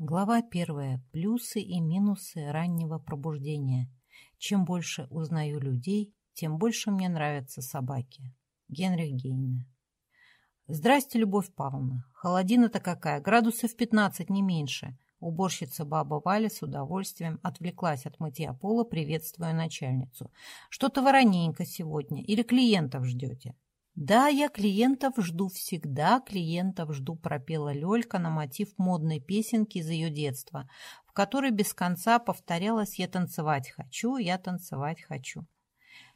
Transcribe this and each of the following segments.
Глава первая. Плюсы и минусы раннего пробуждения. Чем больше узнаю людей, тем больше мне нравятся собаки. Генрих Гейне. Здрасте, Любовь Павловна. Холодина-то какая, градусов 15, не меньше. Уборщица баба Валя с удовольствием отвлеклась от мытья пола, приветствуя начальницу. Что-то вороненько сегодня. Или клиентов ждете? «Да, я клиентов жду всегда, клиентов жду», пропела Лёлька на мотив модной песенки из ее детства, в которой без конца повторялось «Я танцевать хочу, я танцевать хочу».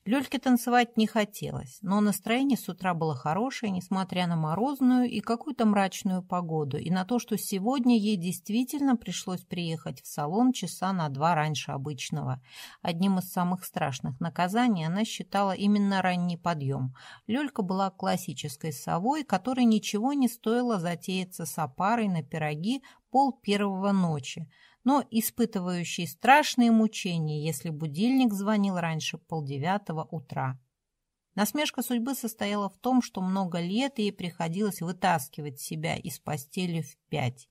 Лёльке танцевать не хотелось, но настроение с утра было хорошее, несмотря на морозную и какую-то мрачную погоду, и на то, что сегодня ей действительно пришлось приехать в салон часа на два раньше обычного. Одним из самых страшных наказаний она считала именно ранний подъем. Лёлька была классической совой, которой ничего не стоило затеяться с опарой на пироги пол первого ночи, но испытывающий страшные мучения, если будильник звонил раньше полдевятого утра. Насмешка судьбы состояла в том, что много лет ей приходилось вытаскивать себя из постели в пять.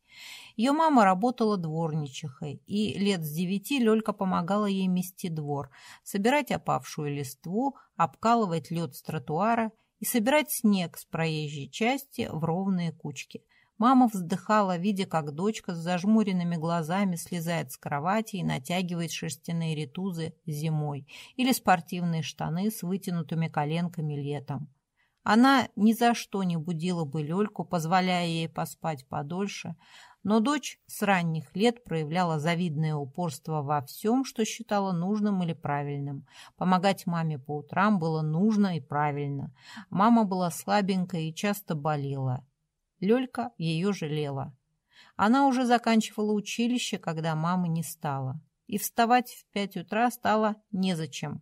Ее мама работала дворничихой, и лет с девяти Лёлька помогала ей мести двор, собирать опавшую листву, обкалывать лед с тротуара и собирать снег с проезжей части в ровные кучки. Мама вздыхала, видя, как дочка с зажмуренными глазами слезает с кровати и натягивает шерстяные ритузы зимой или спортивные штаны с вытянутыми коленками летом. Она ни за что не будила бы Лёльку, позволяя ей поспать подольше, но дочь с ранних лет проявляла завидное упорство во всем, что считала нужным или правильным. Помогать маме по утрам было нужно и правильно. Мама была слабенькая и часто болела. Лёлька ее жалела. Она уже заканчивала училище, когда мамы не стало. И вставать в пять утра стало незачем.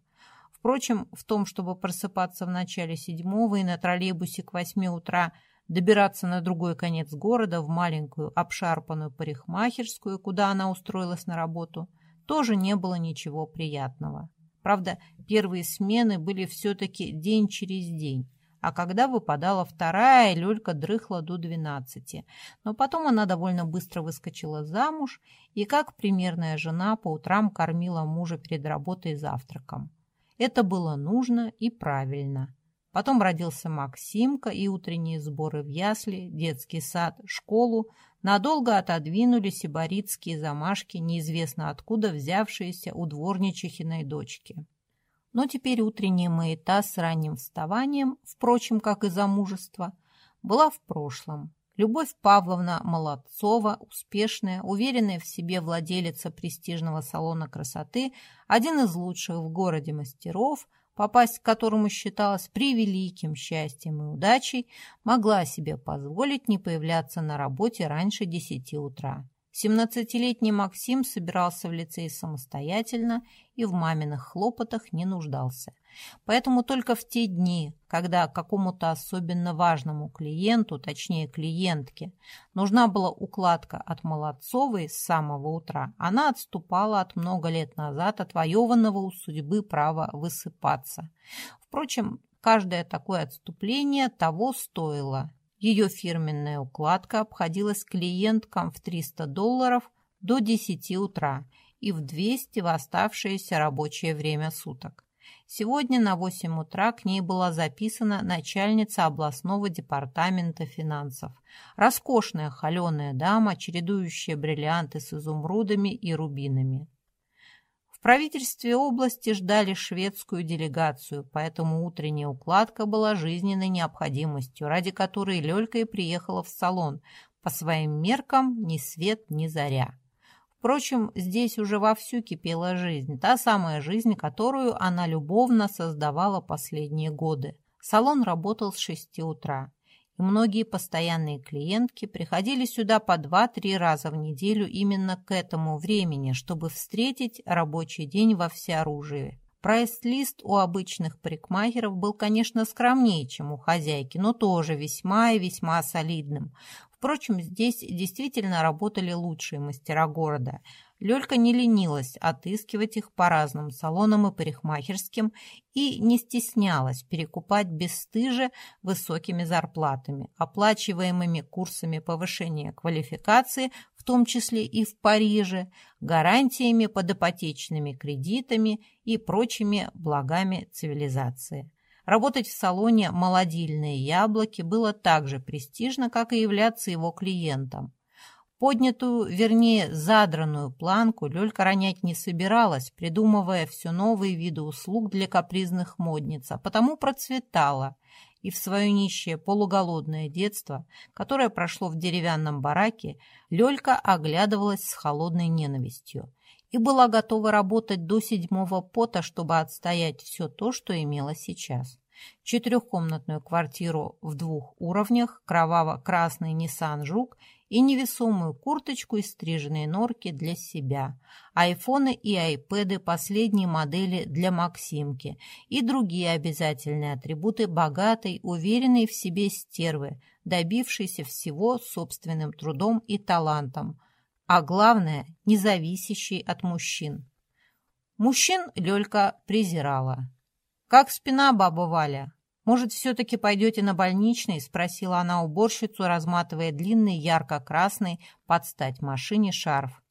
Впрочем, в том, чтобы просыпаться в начале седьмого и на троллейбусе к восьми утра добираться на другой конец города в маленькую обшарпанную парикмахерскую, куда она устроилась на работу, тоже не было ничего приятного. Правда, первые смены были все-таки день через день а когда выпадала вторая, Лёлька дрыхла до двенадцати. Но потом она довольно быстро выскочила замуж и, как примерная жена, по утрам кормила мужа перед работой завтраком. Это было нужно и правильно. Потом родился Максимка, и утренние сборы в ясли, детский сад, школу надолго отодвинули сибаритские замашки, неизвестно откуда взявшиеся у дворничихиной дочки. Но теперь утренняя маята с ранним вставанием, впрочем, как и замужество, была в прошлом. Любовь Павловна Молодцова, успешная, уверенная в себе владелица престижного салона красоты, один из лучших в городе мастеров, попасть к которому считалось превеликим счастьем и удачей, могла себе позволить не появляться на работе раньше десяти утра. Семнадцатилетний Максим собирался в лицей самостоятельно и в маминых хлопотах не нуждался. Поэтому только в те дни, когда какому-то особенно важному клиенту, точнее клиентке, нужна была укладка от Молодцовой с самого утра, она отступала от много лет назад отвоеванного у судьбы права высыпаться. Впрочем, каждое такое отступление того стоило, ее фирменная укладка обходилась клиенткам в 300 долларов до 10 утра и в 200 в оставшееся рабочее время суток. Сегодня на 8 утра к ней была записана начальница областного департамента финансов. Роскошная холеная дама, чередующая бриллианты с изумрудами и рубинами. В правительстве области ждали шведскую делегацию, поэтому утренняя укладка была жизненной необходимостью, ради которой Лёлька и приехала в салон. По своим меркам ни свет, ни заря. Впрочем, здесь уже вовсю кипела жизнь, та самая жизнь, которую она любовно создавала последние годы. Салон работал с шести утра и многие постоянные клиентки приходили сюда по два-три раза в неделю именно к этому времени, чтобы встретить рабочий день во всеоружии. Прайс-лист у обычных парикмахеров был, конечно, скромнее, чем у хозяйки, но тоже весьма и весьма солидным. Впрочем, здесь действительно работали лучшие мастера города – Лёлька не ленилась отыскивать их по разным салонам и парикмахерским и не стеснялась перекупать бесстыже высокими зарплатами, оплачиваемыми курсами повышения квалификации, в том числе и в Париже, гарантиями под ипотечными кредитами и прочими благами цивилизации. Работать в салоне «Молодильные яблоки» было так же престижно, как и являться его клиентом. Поднятую, вернее, задранную планку Лёлька ронять не собиралась, придумывая все новые виды услуг для капризных модниц, а потому процветала. И в свое нищее полуголодное детство, которое прошло в деревянном бараке, Лёлька оглядывалась с холодной ненавистью и была готова работать до седьмого пота, чтобы отстоять все то, что имела сейчас четырехкомнатную квартиру в двух уровнях, кроваво-красный Nissan Жук и невесомую курточку и стриженные норки для себя, айфоны и айпэды последней модели для Максимки и другие обязательные атрибуты богатой, уверенной в себе стервы, добившейся всего собственным трудом и талантом, а главное, независящей от мужчин. Мужчин Лёлька презирала. «Как спина, баба Валя?» «Может, все-таки пойдете на больничный?» — спросила она уборщицу, разматывая длинный ярко-красный под стать машине шарф.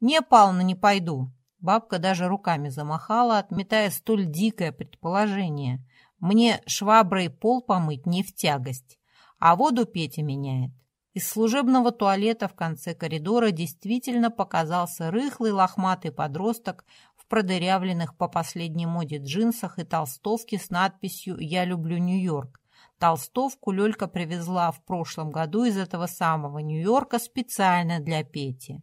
«Не, Павловна, не пойду». Бабка даже руками замахала, отметая столь дикое предположение. «Мне шваброй пол помыть не в тягость, а воду Петя меняет». Из служебного туалета в конце коридора действительно показался рыхлый лохматый подросток продырявленных по последней моде джинсах и толстовке с надписью «Я люблю Нью-Йорк». Толстовку Лёлька привезла в прошлом году из этого самого Нью-Йорка специально для Пети.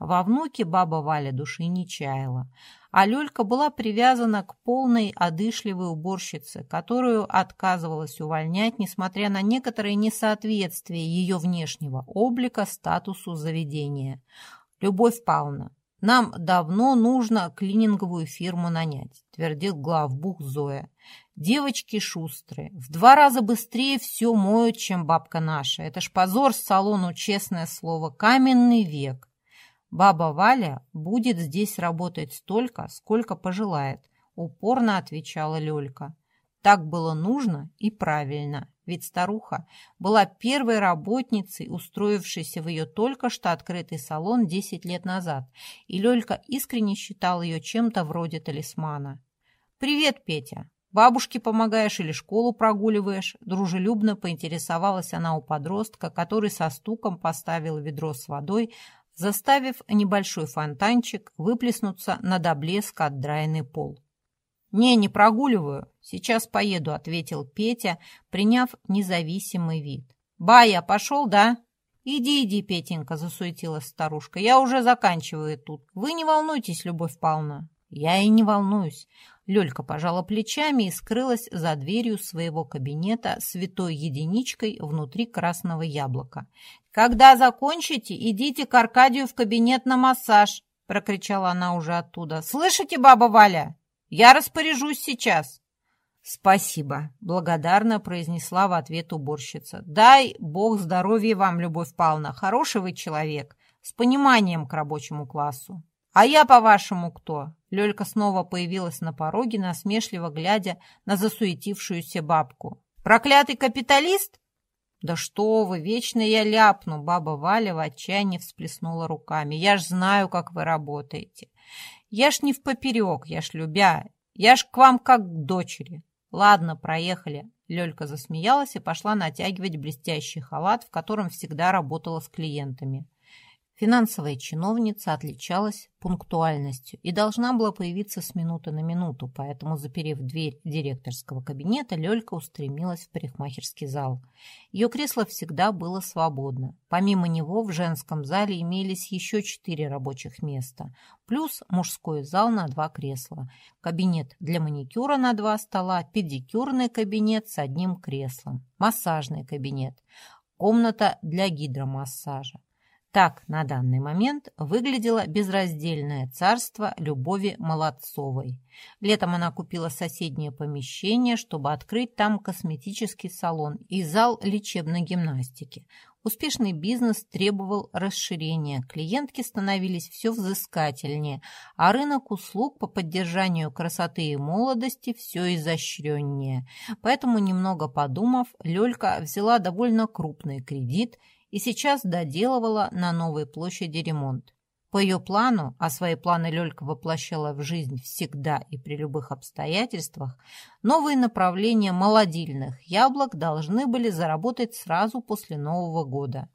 Во внуке баба Валя души не чаяла, а Лёлька была привязана к полной одышливой уборщице, которую отказывалась увольнять, несмотря на некоторые несоответствие ее внешнего облика статусу заведения. «Любовь Павловна, нам давно нужно клининговую фирму нанять, твердил главбух Зоя. Девочки шустрые, в два раза быстрее все моют, чем бабка наша. Это ж позор салону, честное слово, каменный век. Баба Валя будет здесь работать столько, сколько пожелает, упорно отвечала Лёлька. Так было нужно и правильно. Ведь старуха была первой работницей, устроившейся в ее только что открытый салон 10 лет назад, и Лёлька искренне считал ее чем-то вроде талисмана. «Привет, Петя! Бабушке помогаешь или школу прогуливаешь?» Дружелюбно поинтересовалась она у подростка, который со стуком поставил ведро с водой, заставив небольшой фонтанчик выплеснуться на до блеска отдраенный пол. «Не, не прогуливаю. Сейчас поеду», — ответил Петя, приняв независимый вид. «Бая, пошел, да?» «Иди, иди, Петенька», — засуетилась старушка. «Я уже заканчиваю тут. Вы не волнуйтесь, Любовь Павловна». «Я и не волнуюсь». Лёлька пожала плечами и скрылась за дверью своего кабинета святой единичкой внутри красного яблока. «Когда закончите, идите к Аркадию в кабинет на массаж», — прокричала она уже оттуда. «Слышите, баба Валя?» Я распоряжусь сейчас. Спасибо, благодарно произнесла в ответ уборщица. Дай бог здоровья вам, Любовь Павловна, хороший вы человек, с пониманием к рабочему классу. А я, по-вашему, кто? Лёлька снова появилась на пороге, насмешливо глядя на засуетившуюся бабку. Проклятый капиталист? «Да что вы, вечно я ляпну!» Баба Валя в отчаянии всплеснула руками. «Я ж знаю, как вы работаете. Я ж не в поперек, я ж любя. Я ж к вам как к дочери. Ладно, проехали. Лёлька засмеялась и пошла натягивать блестящий халат, в котором всегда работала с клиентами. Финансовая чиновница отличалась пунктуальностью и должна была появиться с минуты на минуту, поэтому, заперев дверь директорского кабинета, Лёлька устремилась в парикмахерский зал. Ее кресло всегда было свободно. Помимо него в женском зале имелись еще четыре рабочих места, плюс мужской зал на два кресла, кабинет для маникюра на два стола, педикюрный кабинет с одним креслом, массажный кабинет, комната для гидромассажа. Так на данный момент выглядело безраздельное царство Любови Молодцовой. Летом она купила соседнее помещение, чтобы открыть там косметический салон и зал лечебной гимнастики. Успешный бизнес требовал расширения, клиентки становились все взыскательнее, а рынок услуг по поддержанию красоты и молодости все изощреннее. Поэтому, немного подумав, Лёлька взяла довольно крупный кредит – и сейчас доделывала на новой площади ремонт. По ее плану, а свои планы Лёлька воплощала в жизнь всегда и при любых обстоятельствах, новые направления молодильных яблок должны были заработать сразу после Нового года.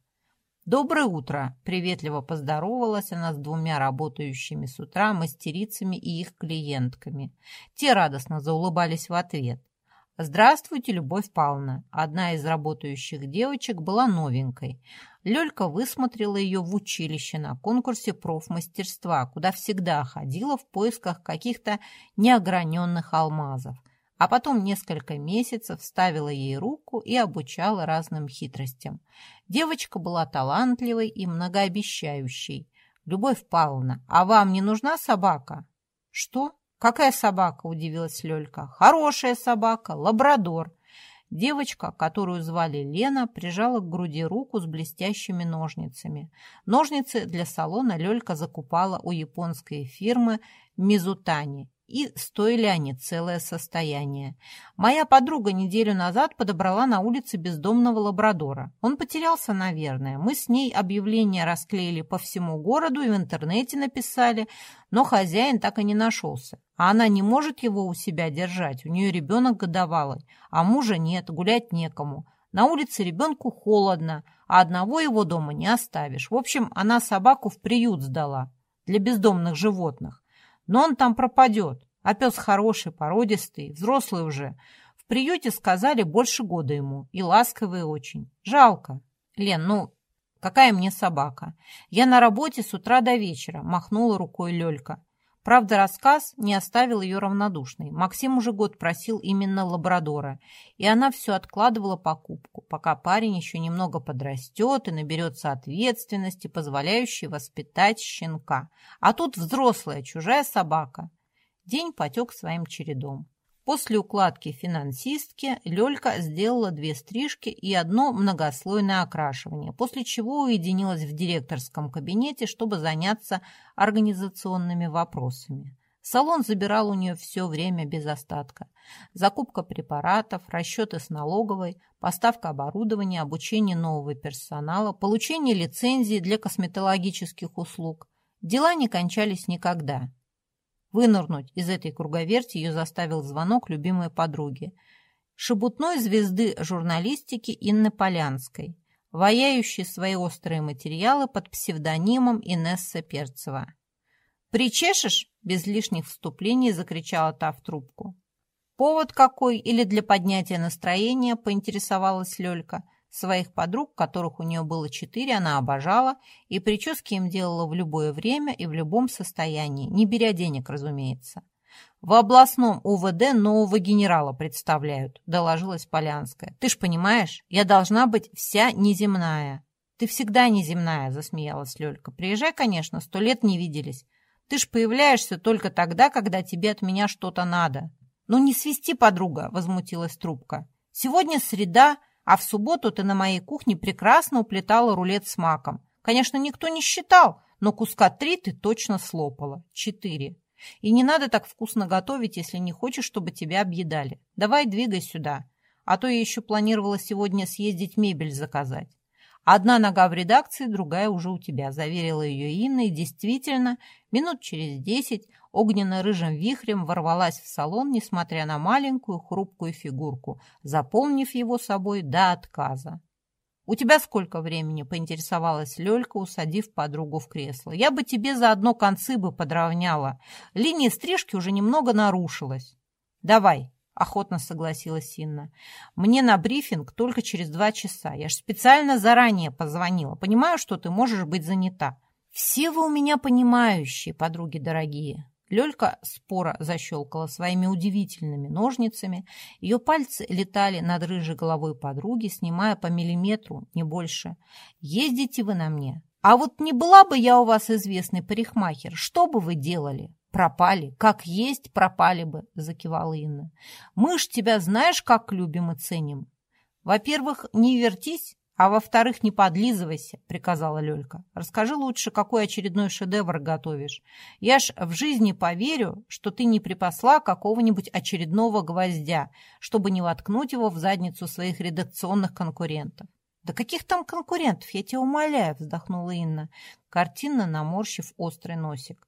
«Доброе утро!» – приветливо поздоровалась она с двумя работающими с утра мастерицами и их клиентками. Те радостно заулыбались в ответ. «Здравствуйте, Любовь Павловна!» Одна из работающих девочек была новенькой. Лёлька высмотрела ее в училище на конкурсе профмастерства, куда всегда ходила в поисках каких-то неограненных алмазов. А потом несколько месяцев ставила ей руку и обучала разным хитростям. Девочка была талантливой и многообещающей. «Любовь Павловна, а вам не нужна собака?» «Что? Какая собака?» – удивилась Лёлька. «Хорошая собака, лабрадор». Девочка, которую звали Лена, прижала к груди руку с блестящими ножницами. Ножницы для салона Лёлька закупала у японской фирмы Мизутани и стоили они целое состояние. Моя подруга неделю назад подобрала на улице бездомного лабрадора. Он потерялся, наверное. Мы с ней объявление расклеили по всему городу и в интернете написали, но хозяин так и не нашелся. А она не может его у себя держать, у нее ребенок годовалый, а мужа нет, гулять некому. На улице ребенку холодно, а одного его дома не оставишь. В общем, она собаку в приют сдала для бездомных животных но он там пропадет. А пес хороший, породистый, взрослый уже. В приюте сказали больше года ему, и ласковый очень. Жалко. Лен, ну, какая мне собака? Я на работе с утра до вечера, махнула рукой Лёлька. Правда, рассказ не оставил ее равнодушной. Максим уже год просил именно лабрадора, и она все откладывала покупку, пока парень еще немного подрастет и наберется ответственности, позволяющей воспитать щенка. А тут взрослая чужая собака. День потек своим чередом. После укладки финансистки Лёлька сделала две стрижки и одно многослойное окрашивание, после чего уединилась в директорском кабинете, чтобы заняться организационными вопросами. Салон забирал у нее все время без остатка. Закупка препаратов, расчеты с налоговой, поставка оборудования, обучение нового персонала, получение лицензии для косметологических услуг. Дела не кончались никогда. Вынырнуть из этой круговерти ее заставил звонок любимой подруги. Шебутной звезды журналистики Инны Полянской, ваяющей свои острые материалы под псевдонимом Инесса Перцева. «Причешешь?» – без лишних вступлений закричала та в трубку. «Повод какой или для поднятия настроения?» – поинтересовалась Лёлька – Своих подруг, которых у нее было четыре, она обожала и прически им делала в любое время и в любом состоянии, не беря денег, разумеется. «В областном УВД нового генерала представляют», – доложилась Полянская. «Ты ж понимаешь, я должна быть вся неземная». «Ты всегда неземная», – засмеялась Лёлька. «Приезжай, конечно, сто лет не виделись. Ты ж появляешься только тогда, когда тебе от меня что-то надо». «Ну не свисти, подруга», – возмутилась трубка. «Сегодня среда, а в субботу ты на моей кухне прекрасно уплетала рулет с маком. Конечно, никто не считал, но куска три ты точно слопала. Четыре. И не надо так вкусно готовить, если не хочешь, чтобы тебя объедали. Давай двигай сюда. А то я еще планировала сегодня съездить мебель заказать. Одна нога в редакции, другая уже у тебя, заверила ее Инна, и действительно, минут через десять огненно-рыжим вихрем ворвалась в салон, несмотря на маленькую хрупкую фигурку, заполнив его собой до отказа. «У тебя сколько времени?» – поинтересовалась Лёлька, усадив подругу в кресло. «Я бы тебе заодно концы бы подровняла. Линия стрижки уже немного нарушилась. Давай, — охотно согласилась Инна. «Мне на брифинг только через два часа. Я ж специально заранее позвонила. Понимаю, что ты можешь быть занята». «Все вы у меня понимающие, подруги дорогие». Лёлька спора защелкала своими удивительными ножницами. Ее пальцы летали над рыжей головой подруги, снимая по миллиметру, не больше. «Ездите вы на мне. А вот не была бы я у вас известный парикмахер, что бы вы делали?» «Пропали. Как есть, пропали бы», — закивала Инна. «Мы ж тебя знаешь, как любим и ценим. Во-первых, не вертись, а во-вторых, не подлизывайся», — приказала Лёлька. «Расскажи лучше, какой очередной шедевр готовишь. Я ж в жизни поверю, что ты не припасла какого-нибудь очередного гвоздя, чтобы не воткнуть его в задницу своих редакционных конкурентов». «Да каких там конкурентов, я тебя умоляю!» — вздохнула Инна, картинно наморщив острый носик.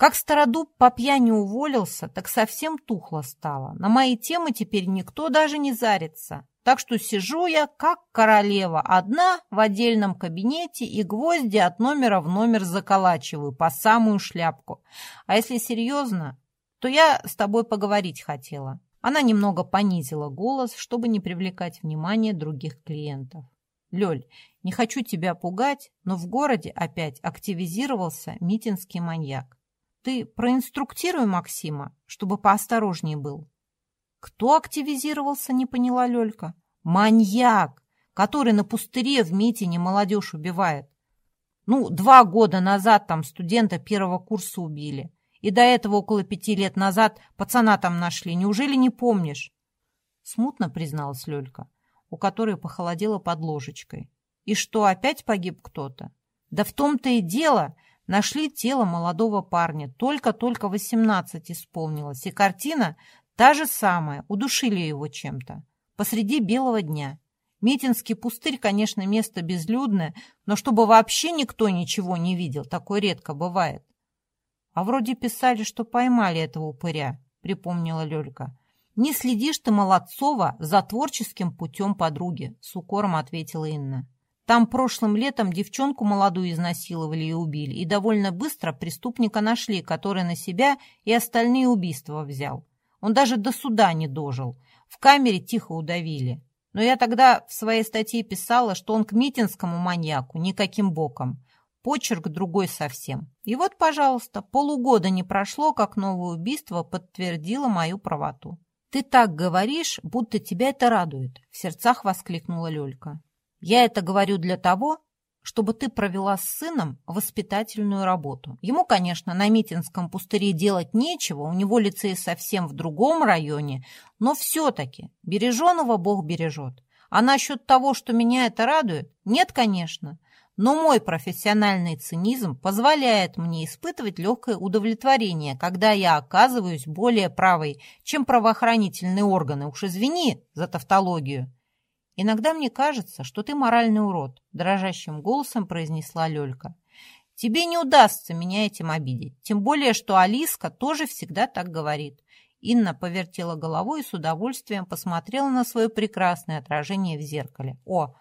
Как стародуб по пьяни уволился, так совсем тухло стало. На мои темы теперь никто даже не зарится. Так что сижу я, как королева, одна в отдельном кабинете и гвозди от номера в номер заколачиваю по самую шляпку. А если серьезно, то я с тобой поговорить хотела. Она немного понизила голос, чтобы не привлекать внимание других клиентов. «Лёль, не хочу тебя пугать, но в городе опять активизировался митинский маньяк. Ты проинструктируй Максима, чтобы поосторожнее был». «Кто активизировался?» — не поняла Лёлька. «Маньяк, который на пустыре в митине молодежь убивает. Ну, два года назад там студента первого курса убили. И до этого около пяти лет назад пацана там нашли. Неужели не помнишь?» Смутно призналась Лёлька, у которой похолодело под ложечкой. «И что, опять погиб кто-то?» «Да в том-то и дело!» Нашли тело молодого парня. Только-только восемнадцать исполнилось. И картина та же самая. Удушили его чем-то. Посреди белого дня. Митинский пустырь, конечно, место безлюдное, но чтобы вообще никто ничего не видел, такое редко бывает. А вроде писали, что поймали этого упыря, припомнила Лёлька. Не следишь ты, Молодцова, за творческим путем подруги, с укором ответила Инна. Там прошлым летом девчонку молодую изнасиловали и убили, и довольно быстро преступника нашли, который на себя и остальные убийства взял. Он даже до суда не дожил. В камере тихо удавили. Но я тогда в своей статье писала, что он к митинскому маньяку никаким боком. Почерк другой совсем. И вот, пожалуйста, полугода не прошло, как новое убийство подтвердило мою правоту. «Ты так говоришь, будто тебя это радует», — в сердцах воскликнула Лёлька. «Я это говорю для того, чтобы ты провела с сыном воспитательную работу. Ему, конечно, на Митинском пустыре делать нечего, у него лицей совсем в другом районе, но все-таки береженого Бог бережет. А насчет того, что меня это радует, нет, конечно но мой профессиональный цинизм позволяет мне испытывать легкое удовлетворение, когда я оказываюсь более правой, чем правоохранительные органы. Уж извини за тавтологию. Иногда мне кажется, что ты моральный урод, дрожащим голосом произнесла Лёлька. Тебе не удастся меня этим обидеть, тем более, что Алиска тоже всегда так говорит. Инна повертела головой и с удовольствием посмотрела на свое прекрасное отражение в зеркале. О,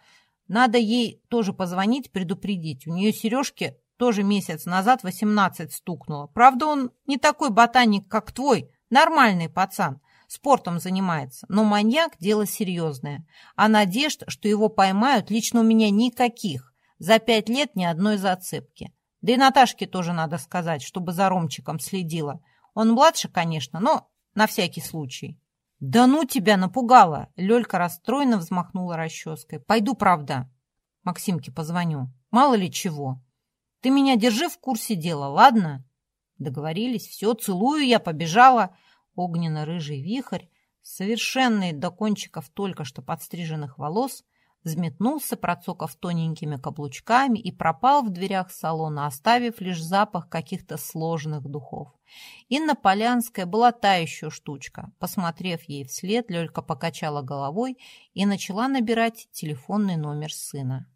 надо ей тоже позвонить, предупредить. У нее сережки тоже месяц назад 18 стукнуло. Правда, он не такой ботаник, как твой, нормальный пацан. Спортом занимается, но маньяк – дело серьезное. А надежд, что его поймают, лично у меня никаких. За пять лет ни одной зацепки. Да и Наташке тоже надо сказать, чтобы за Ромчиком следила. Он младше, конечно, но на всякий случай. «Да ну тебя напугала!» Лёлька расстроенно взмахнула расческой. «Пойду, правда. Максимке позвоню. Мало ли чего. Ты меня держи в курсе дела, ладно?» Договорились. Все, целую я, побежала. Огненно-рыжий вихрь, совершенный до кончиков только что подстриженных волос, взметнулся, процокав тоненькими каблучками и пропал в дверях салона, оставив лишь запах каких-то сложных духов. Инна Полянская была та еще штучка. Посмотрев ей вслед, Лёлька покачала головой и начала набирать телефонный номер сына.